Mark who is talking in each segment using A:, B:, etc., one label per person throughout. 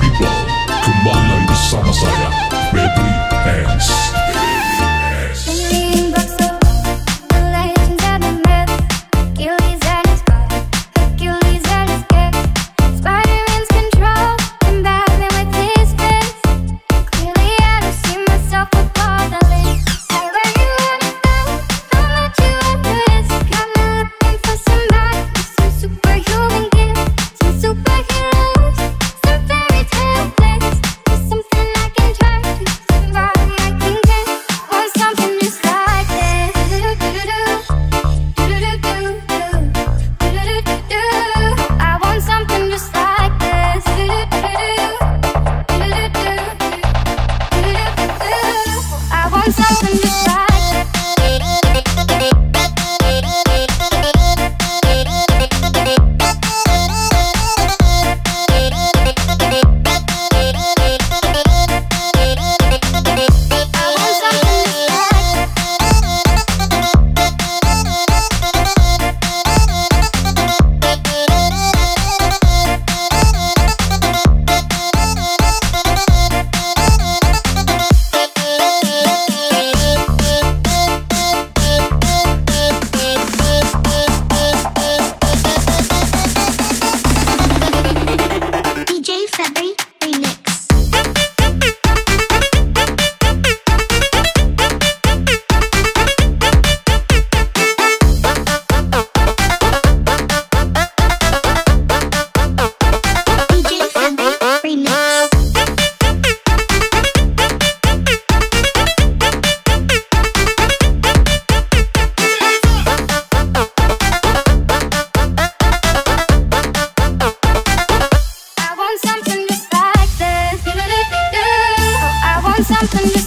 A: people Kembali bersama saya
B: something just like this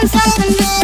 B: I'm in